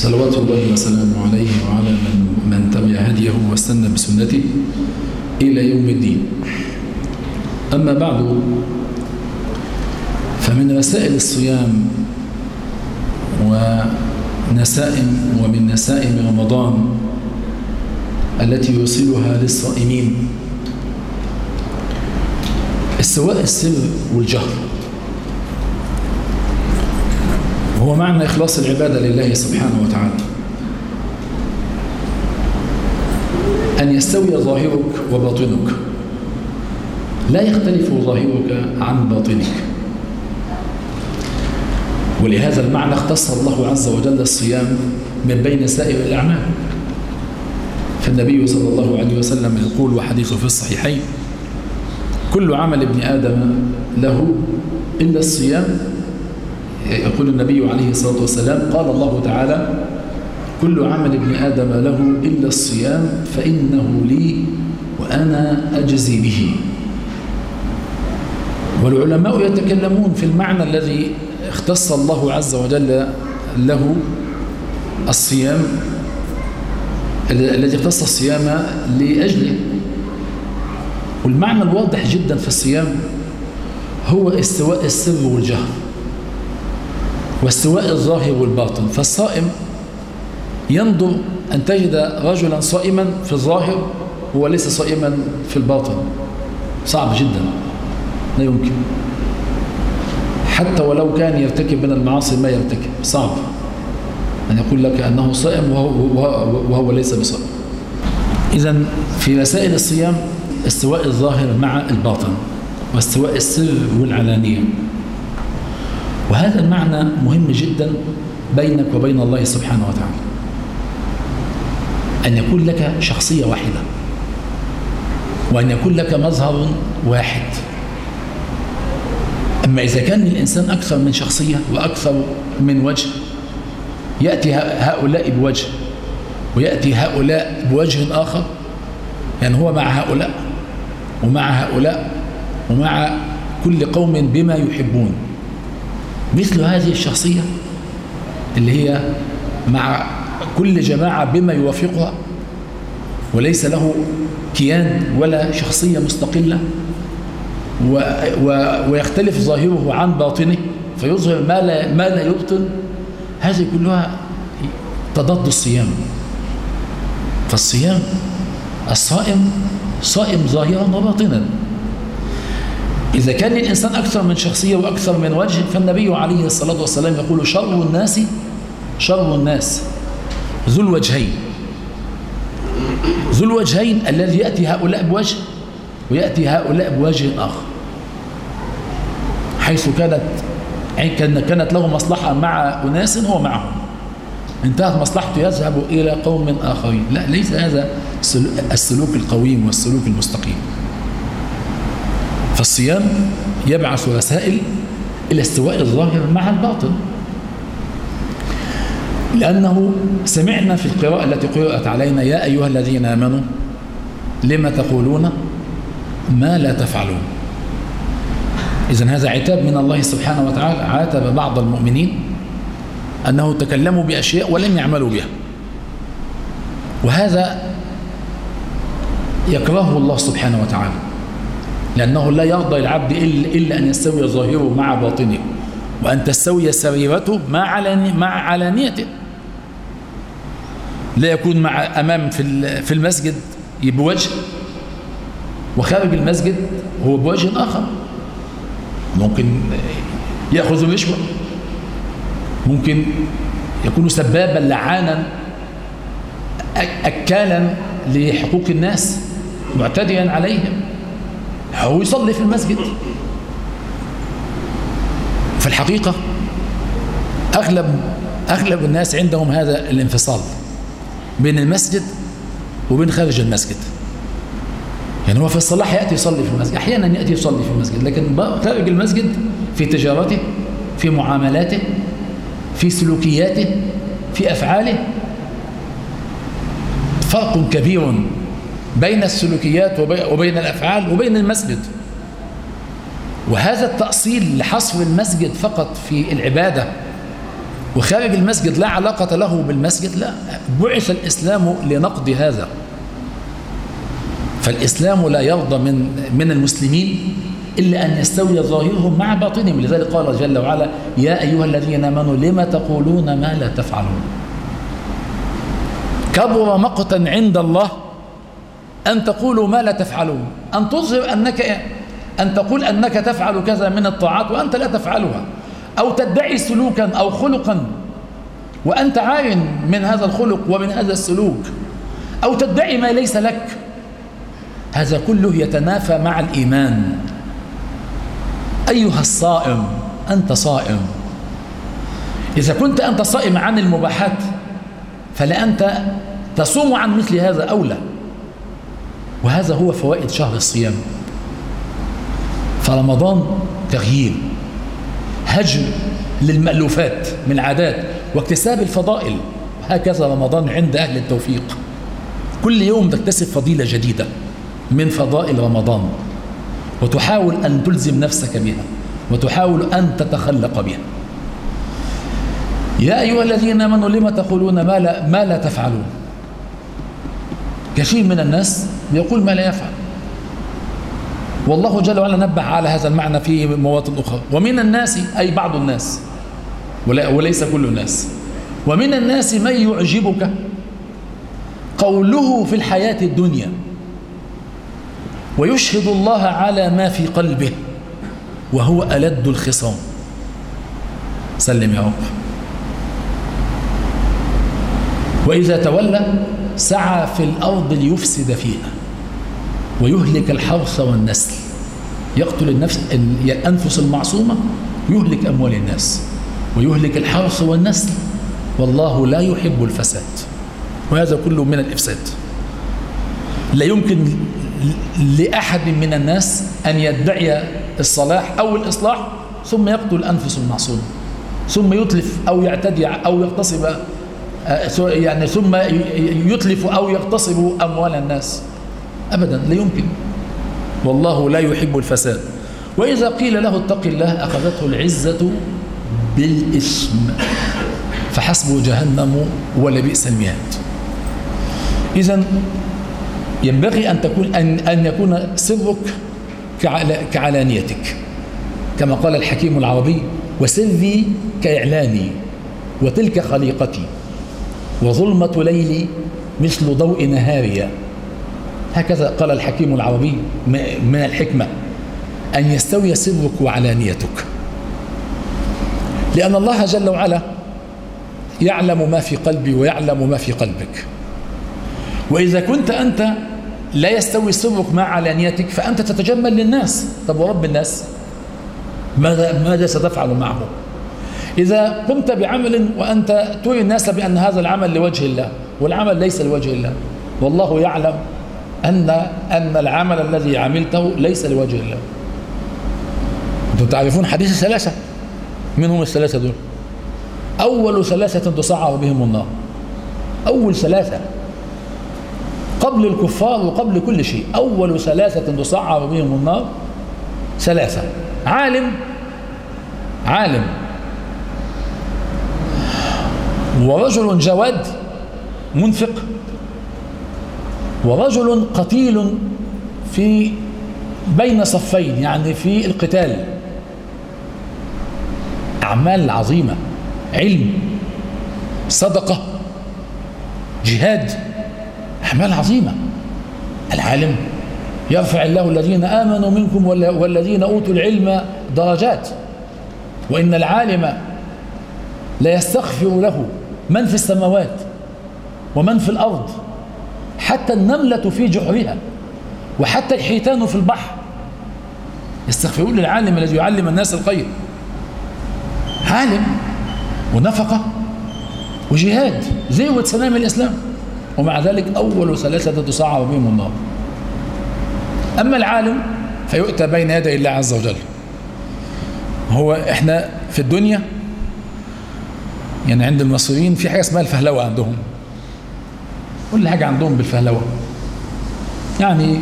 صلوات الله وسلامه عليه وعلى من, من تبع هديه واستنى بسنته إلى يوم الدين. أما بعد فمن رسائل الصيام ونسائم ومن نسائم رمضان التي يوصلها للصائمين السواء السر والجهر. وهو معنى إخلاص العبادة لله سبحانه وتعالى. أن يستوي ظاهرك وباطنك. لا يختلف ظاهرك عن باطنك. ولهذا المعنى اختص الله عز وجل الصيام من بين سائر الأعمال. فالنبي صلى الله عليه وسلم يقول وحديثه في الصحيحين كل عمل ابن آدم له إلا الصيام يقول النبي عليه الصلاة والسلام قال الله تعالى كل عمل ابن آدم له إلا الصيام فإنه لي وأنا أجزي به. والعلماء يتكلمون في المعنى الذي اختص الله عز وجل له الصيام الذي اختص الصيام لأجله. والمعنى الواضح جدا في الصيام هو استواء السر والجهر. واستواء الظاهر والباطن. فالصائم ينظر أن تجد رجلا صائما في الظاهر هو ليس صائما في الباطن. صعب جدا. لا يمكن. حتى ولو كان يرتكب من المعاصي ما يرتكب. صعب. أن يقول لك أنه صائم وهو, وهو, ليس بصائم. إذا في مسائل الصيام استواء الظاهر مع الباطن واستواء السر والعلانية. وهذا المعنى مهم جدا بينك وبين الله سبحانه وتعالى. أن يكون لك شخصية واحدة وأن يكون لك مظهر واحد. أما إذا كان الإنسان أكثر من شخصية وأكثر من وجه يأتي هؤلاء بوجه ويأتي هؤلاء بوجه آخر يعني هو مع هؤلاء ومع هؤلاء ومع كل قوم بما يحبون. مثل هذه الشخصية اللي هي مع كل جماعة بما يوافقها وليس له كيان ولا شخصية مستقلة و و ويختلف ظاهره عن باطنه فيظهر ما لا, ما لا يبطن. هذه كلها تضاد الصيام. فالصيام الصائم صائم ظاهرا وباطنا. إذا كان للإنسان أكثر من شخصية وأكثر من وجه فالنبي عليه الصلاة والسلام يقول شر الناس شر الناس. ذو الوجهين. ذو الوجهين الذي يأتي هؤلاء بوجه ويأتي هؤلاء بوجه آخر. حيث كانت كانت له مصلحة مع أناس هو معهم. انتهت مصلحته يذهب إلى قوم آخرين. لا ليس هذا السلوك القويم والسلوك المستقيم. فالصيام يبعث رسائل إلى استواء الظاهر مع الباطن. لأنه سمعنا في القراءة التي قرأت علينا يا أيها الذين آمنوا لما تقولون ما لا تفعلون؟ إذن هذا عتاب من الله سبحانه وتعالى. عاتب بعض المؤمنين أنه تكلموا بأشياء ولم يعملوا بها. وهذا يكرهه الله سبحانه وتعالى. لأنه لا يرضى العبد إلا أن يستوي ظاهره مع باطنه وأن تستوي سريرته مع علاني مع علانيته. لا يكون مع أمام في في المسجد بوجه وخارج المسجد هو بوجه آخر. ممكن يأخذ رشوة ممكن يكون سبابا لعانا أكالا لحقوق الناس معتديا عليهم. هو يصلي في المسجد. في الحقيقة أغلب أغلب الناس عندهم هذا الانفصال بين المسجد وبين خارج المسجد. يعني هو في الصلاح يأتي يصلي في المسجد أحيانا يأتي يصلي في المسجد لكن خارج المسجد في تجارته في معاملاته في سلوكياته في أفعاله فرق كبير بين السلوكيات وبين الأفعال وبين المسجد. وهذا التأصيل لحصر المسجد فقط في العبادة وخارج المسجد لا علاقة له بالمسجد لا بعث الإسلام لنقض هذا. فالإسلام لا يرضى من من المسلمين إلا أن يستوي ظاهرهم مع باطنهم. لذلك قال جل وعلا يا أيها الذين آمنوا لما تقولون ما لا تفعلون؟ كبر مقتا عند الله أن تقولوا ما لا تفعلون أن تظهر أنك أن تقول أنك تفعل كذا من الطاعات وأنت لا تفعلها أو تدعي سلوكا أو خلقا وأنت عاين من هذا الخلق ومن هذا السلوك أو تدعي ما ليس لك هذا كله يتنافى مع الإيمان. أيها الصائم أنت صائم. إذا كنت أنت صائم عن المباحات فلأنت تصوم عن مثل هذا أولى وهذا هو فوائد شهر الصيام. فرمضان تغيير هجر للمألوفات من العادات واكتساب الفضائل هكذا رمضان عند أهل التوفيق. كل يوم تكتسب فضيلة جديدة من فضائل رمضان وتحاول أن تلزم نفسك بها وتحاول أن تتخلق بها. يا أيها الذين آمنوا لما تقولون ما لا, ما لا تفعلون؟ كثير من الناس يقول ما لا يفعل. والله جل وعلا نبه على هذا المعنى في مواطن أخرى. ومن الناس أي بعض الناس. وليس كل الناس. ومن الناس من يعجبك قوله في الحياة الدنيا ويشهد الله على ما في قلبه وهو ألد الخصام. سلم يا رب. وإذا تولى سعى في الأرض ليفسد فيها. ويهلك الحرث والنسل. يقتل النفس الأنفس المعصومة يهلك أموال الناس. ويهلك الحرث والنسل. والله لا يحب الفساد. وهذا كله من الإفساد. لا يمكن لأحد من الناس أن يدعي الصلاح أو الإصلاح ثم يقتل الأنفس المعصومة ثم يتلف أو يعتدي أو يغتصب آه، يعني ثم يتلف أو يغتصب أموال الناس. أبدا لا يمكن. والله لا يحب الفساد. وإذا قيل له اتق الله أخذته العزة بالإثم. فحسبه جهنم ولبئس المهاد إذا ينبغي أن تكون أن أن يكون سرك كعلانيتك. كما قال الحكيم العربي وسري كإعلاني وتلك خليقتي. وظلمة ليلي مثل ضوء نهاري. هكذا قال الحكيم العربي من الحكمة؟ أن يستوي سرك وعلانيتك. لأن الله جل وعلا يعلم ما في قلبي ويعلم ما في قلبك. وإذا كنت أنت لا يستوي سرك مع علانيتك فأنت تتجمل للناس. طب ورب الناس؟ ماذا, ماذا ستفعل معه؟ إذا قمت بعمل وأنت تري الناس بأن هذا العمل لوجه الله والعمل ليس لوجه الله والله يعلم أن أن العمل الذي عملته ليس لوجه الله. أنتم تعرفون حديث الثلاثة؟ من هم الثلاثة دول. أول ثلاثة تصعر بهم النار. أول ثلاثة. قبل الكفار وقبل كل شيء. أول ثلاثة تصعر بهم النار. ثلاثة. عالم. عالم. ورجل جواد منفق. ورجل قتيل في بين صفين يعني في القتال. أعمال عظيمة علم صدقة جهاد أعمال عظيمة. العالم يرفع الله الذين آمنوا منكم والذين أوتوا العلم درجات. وإن العالم لا يستغفر له من في السماوات ومن في الأرض. حتى النملة في جحرها وحتى الحيتان في البحر. يستغفرون للعالم الذي يعلم الناس الخير عالم ونفقة وجهاد زيوة سلام الإسلام. ومع ذلك أول ثلاثة تصعب بهم النار. أما العالم فيؤتى بين يدي الله عز وجل. هو إحنا في الدنيا يعني عند المصريين في حاجة اسمها الفهلوة عندهم. كل حاجة عندهم بالفهلوة. يعني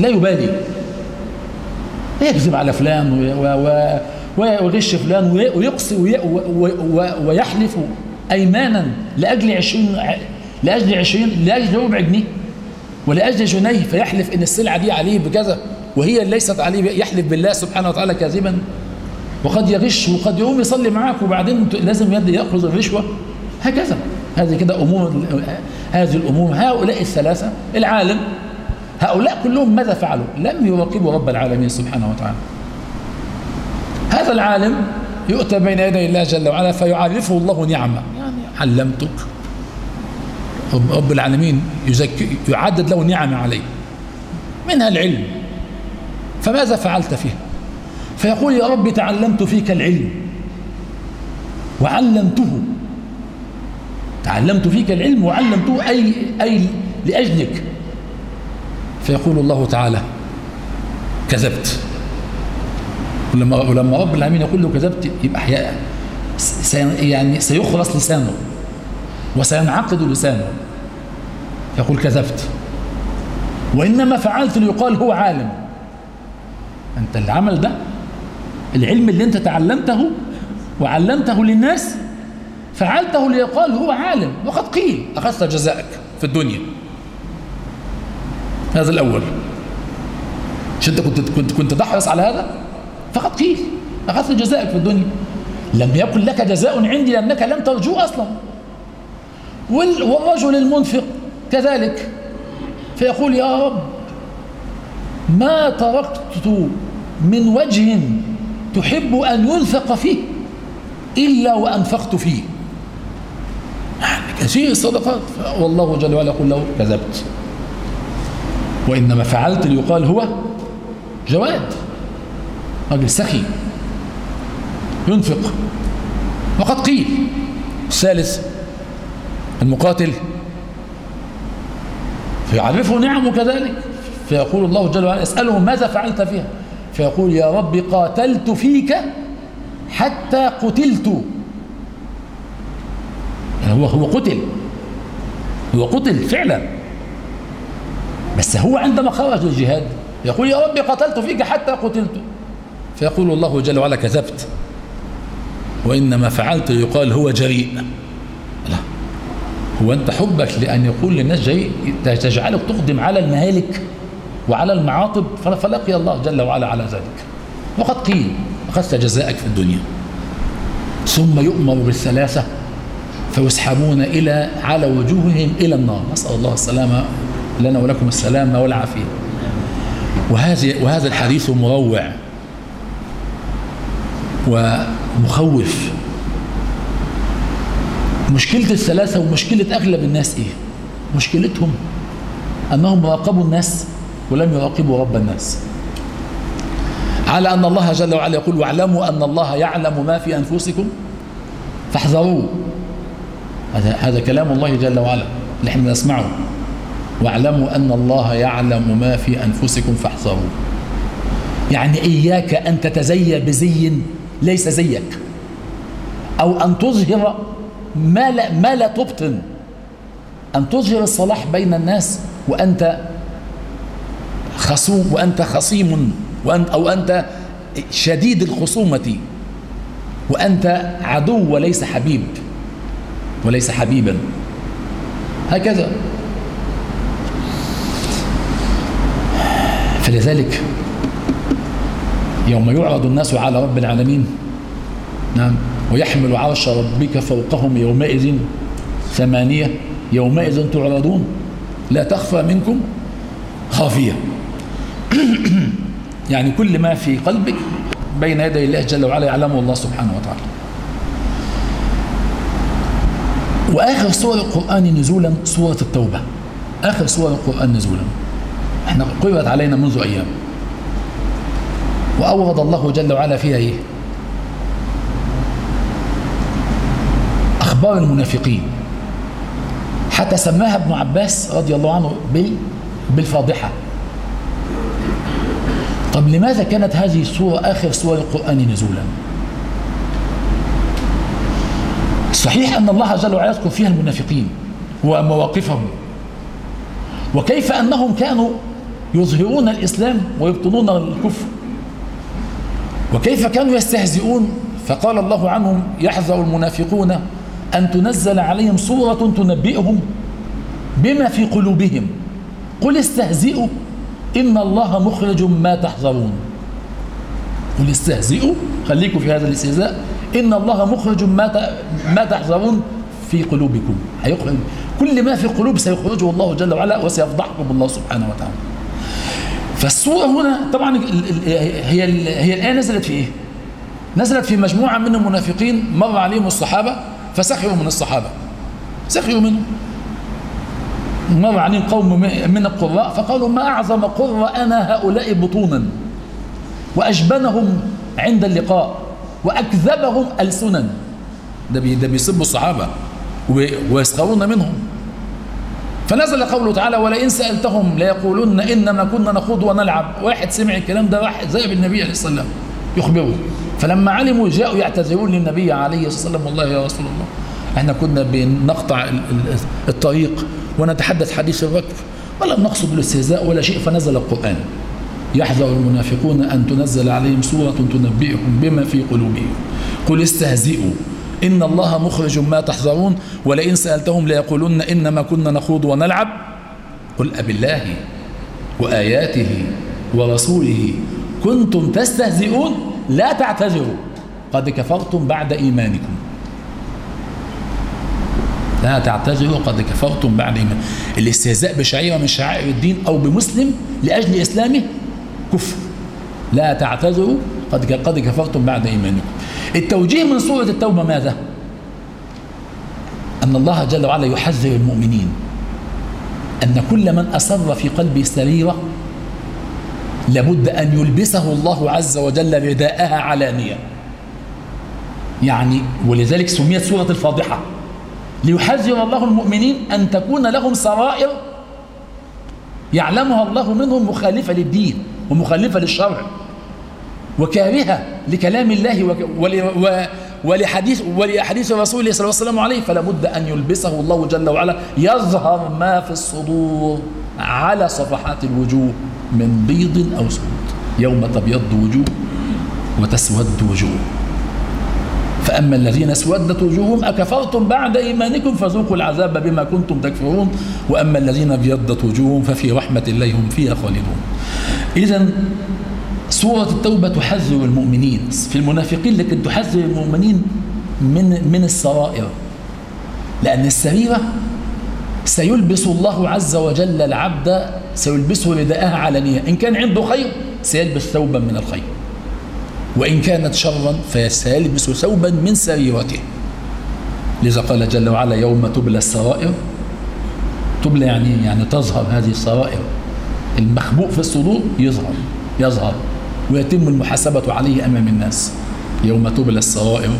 لا يبالي. يكذب على فلان ويغش فلان ويقصي ويحلف أيمانا لأجل عشرين لأجل عشرين لأجل ربع جنيه. ولأجل جنيه فيحلف إن السلعة دي عليه بكذا وهي ليست عليه يحلف بالله سبحانه وتعالى كاذبا. وقد يغش وقد يقوم يصلي معك وبعدين لازم يد يأخذ الرشوة. هكذا. هذه كده أمور هذه الأمور هؤلاء الثلاثة العالم هؤلاء كلهم ماذا فعلوا؟ لم يراقبوا رب العالمين سبحانه وتعالى. هذا العالم يؤتى بين يدي الله جل وعلا فيعرفه الله نعمة. يعني علمتك. رب العالمين يزكي يعدد له نعم عليه منها العلم. فماذا فعلت فيه؟ فيقول يا رب تعلمت فيك العلم. وعلمته. تعلمت فيك العلم وعلمته أي, أي لأجلك. فيقول الله تعالى كذبت. ولما ولما رب العالمين يقول له كذبت يبقى احياء يعني سيخرس لسانه وسينعقد لسانه. يقول كذبت. وإنما فعلت ليقال هو عالم. أنت العمل ده العلم اللي أنت تعلمته وعلمته للناس فعلته ليقال هو عالم. وقد قيل أخذت جزاءك في الدنيا. هذا الأول. مش أنت كنت كنت كنت تحرص على هذا؟ فقد قيل أخذت جزاءك في الدنيا. لم يكن لك جزاء عندي لأنك لم ترجو أصلا. والرجل المنفق كذلك فيقول يا رب ما تركت من وجه تحب أن ينفق فيه إلا وأنفقت فيه. كثير الصدقات. والله جل وعلا يقول له كذبت. وإنما فعلت ليقال هو جواد رجل سخي ينفق. وقد قيل الثالث المقاتل. فيعرفه نعمه كذلك. فيقول الله جل وعلا اسأله ماذا فعلت فيها. فيقول يا رب قاتلت فيك حتى قتلت. هو هو قتل. هو قتل فعلا. بس هو عندما خرج للجهاد يقول يا رب قتلت فيك حتى قتلت. فيقول الله جل وعلا كذبت. وإنما فعلت يقال هو جريء. لا. هو أنت حبك لأن يقول للناس جريء. تجعلك تقدم على المهالك وعلى المعاطب فلقي الله جل وعلا على ذلك. وقد قيل أخذت جزاءك في الدنيا. ثم يؤمر بالثلاثة. فيسحبون إلى على وجوههم إلى النار. نسأل الله السلامة لنا ولكم السلامة والعافية. وهذه وهذا الحديث مروع ومخوف. مشكلة الثلاثة ومشكلة أغلب الناس إيه؟ مشكلتهم أنهم راقبوا الناس ولم يراقبوا رب الناس. على أن الله جل وعلا يقول واعلموا أن الله يعلم ما في أنفسكم. فاحذروه هذا هذا كلام الله جل وعلا. اللي إحنا نسمعه. واعلموا أن الله يعلم ما في أنفسكم فاحذروه يعني إياك أن تتزي بزي ليس زيك. أو أن تظهر ما لا, ما لا تبطن. أن تظهر الصلاح بين الناس وأنت خصوم وأنت خصيم وأنت أو أنت شديد الخصومة. وأنت عدو وليس حبيب. وليس حبيبا. هكذا. فلذلك يوم يعرض الناس على رب العالمين نعم ويحمل عرش ربك فوقهم يومئذ ثمانية يومئذ تعرضون. لا تخفى منكم خافية. يعني كل ما في قلبك بين يدي الله جل وعلا يعلمه الله سبحانه وتعالى. وآخر سور القرآن نزولا سورة التوبة. آخر سور القرآن نزولا. إحنا قرأت علينا منذ أيام. وأورد الله جل وعلا فيها إيه؟ أخبار المنافقين. حتى سماها ابن عباس رضي الله عنه بالفاضحة. طب لماذا كانت هذه السورة آخر سور القرآن نزولا؟ صحيح أن الله جل وعلا يذكر فيها المنافقين ومواقفهم. وكيف أنهم كانوا يظهرون الإسلام ويبطنون الكفر؟ وكيف كانوا يستهزئون؟ فقال الله عنهم يحذر المنافقون أن تنزل عليهم صورة تنبئهم بما في قلوبهم. قل استهزئوا إن الله مخرج ما تحذرون. قل استهزئوا خليكم في هذا الاستهزاء. إن الله مخرج ما ما تحذرون في قلوبكم. هيخرج كل ما في القلوب سيخرجه الله جل وعلا وسيفضحكم الله سبحانه وتعالى. فالصورة هنا طبعا هي هي الآية نزلت في إيه؟ نزلت في مجموعة من المنافقين مر عليهم الصحابة فسخروا من الصحابة. سخروا منهم. مر عليهم قوم من القراء فقالوا ما أعظم قراءنا هؤلاء بطونا؟ وأجبنهم عند اللقاء. وأكذبهم ألسنا. ده بي ده بيسبوا الصحابة ويسخرون منهم. فنزل قوله تعالى ولئن سألتهم ليقولن إنما كنا نخوض ونلعب. واحد سمع الكلام ده واحد زي بالنبي عليه الصلاة والسلام يخبره. فلما علموا جاءوا يعتذرون للنبي عليه الصلاة والسلام. والله يا رسول الله إحنا كنا بنقطع الطريق ونتحدث حديث الركب ولم نقصد الاستهزاء ولا شيء. فنزل القرآن. يحذر المنافقون أن تنزل عليهم سورة تنبئهم بما في قلوبهم. قل استهزئوا. إن الله مخرج ما تحذرون. ولئن سألتهم ليقولن إنما كنا نخوض ونلعب. قل أب الله وآياته ورسوله كنتم تستهزئون؟ لا تعتذروا. قد كفرتم بعد إيمانكم. لا تعتذروا. قد كفرتم بعد إيمان. الاستهزاء بشعيرة من شعائر الدين أو بمسلم لأجل إسلامه؟ كفر لا تعتذروا قد قد كفرتم بعد إيمانكم. التوجيه من سورة التوبة ماذا؟ أن الله جل وعلا يحذر المؤمنين. أن كل من أسر في قلبه سريرة لابد أن يلبسه الله عز وجل رداءها علانية. يعني ولذلك سميت سورة الفاضحة. ليحذر الله المؤمنين أن تكون لهم سرائر يعلمها الله منهم مخالفة للدين. ومخالفة للشرع وكارهة لكلام الله ولحديث ولحديث رسوله صلى الله عليه وسلم عليه فلا بد أن يلبسه الله جل وعلا يظهر ما في الصدور على صفحات الوجوه من بيض أو سود. يوم تبيض وجوه وتسود وجوه. فأما الذين اسودت وجوههم أكفرتم بعد إيمانكم فذوقوا العذاب بما كنتم تكفرون. وأما الذين ابيضت وجوههم ففي رحمة الله هم فيها خالدون. إذا سورة التوبة تحذر المؤمنين. في المنافقين لكن تحذر المؤمنين من من السرائر. لأن السريرة سيلبس الله عز وجل العبد سيلبسه رداءها علنية إن كان عنده خير سيلبس ثوبا من الخير. وإن كانت شرا فسيلبس ثوبا من سريرته. لذا قال جل وعلا يوم تبلى السرائر. تبلى يعني يعني تظهر هذه السرائر. المخبوء في الصدور يظهر يظهر ويتم المحاسبة عليه أمام الناس يوم تبلى السرائر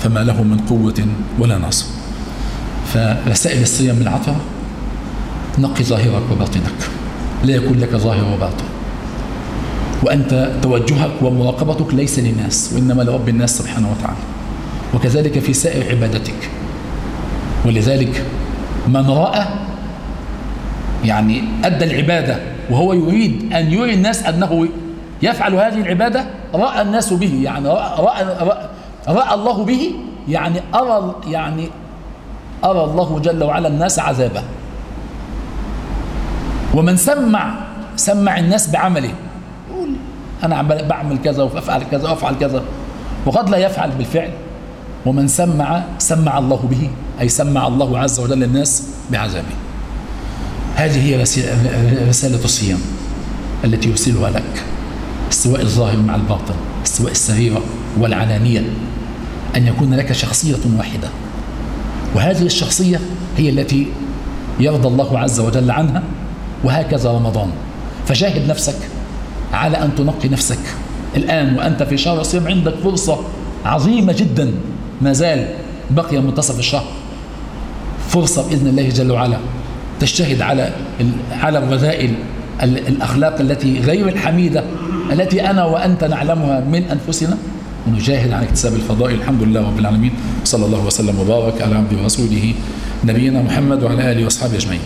فما له من قوة ولا نصر. فرسائل الصيام العطرة نقي ظاهرك وباطنك لا يكون لك ظاهر وباطن. وأنت توجهك ومراقبتك ليس للناس وإنما لرب الناس سبحانه وتعالى. وكذلك في سائر عبادتك. ولذلك من رأى يعني أدى العبادة وهو يريد أن يري الناس أنه يفعل هذه العبادة رأى الناس به يعني رأى, رأى, رأى, رأى الله به يعني أرى يعني أرى الله جل وعلا الناس عذابه. ومن سمع سمع الناس بعمله يقول أنا بعمل كذا وأفعل كذا وأفعل كذا وقد لا يفعل بالفعل. ومن سمع سمع الله به أي سمع الله عز وجل الناس بعذابه. هذه هي رسالة الصيام التي يرسلها لك استواء الظاهر مع الباطن استواء السريرة والعلانية أن يكون لك شخصية واحدة. وهذه الشخصية هي التي يرضى الله عز وجل عنها وهكذا رمضان. فجاهد نفسك على أن تنقي نفسك. الآن وأنت في شهر الصيام عندك فرصة عظيمة جدا ما زال بقي منتصف الشهر. فرصة بإذن الله جل وعلا. تجتهد على على الرذائل الأخلاق التي غير الحميدة التي أنا وأنت نعلمها من أنفسنا. ونجاهد عن اكتساب الفضائل. الحمد لله رب العالمين. صلى الله وسلم وبارك على عبده ورسوله نبينا محمد وعلى آله وأصحابه أجمعين.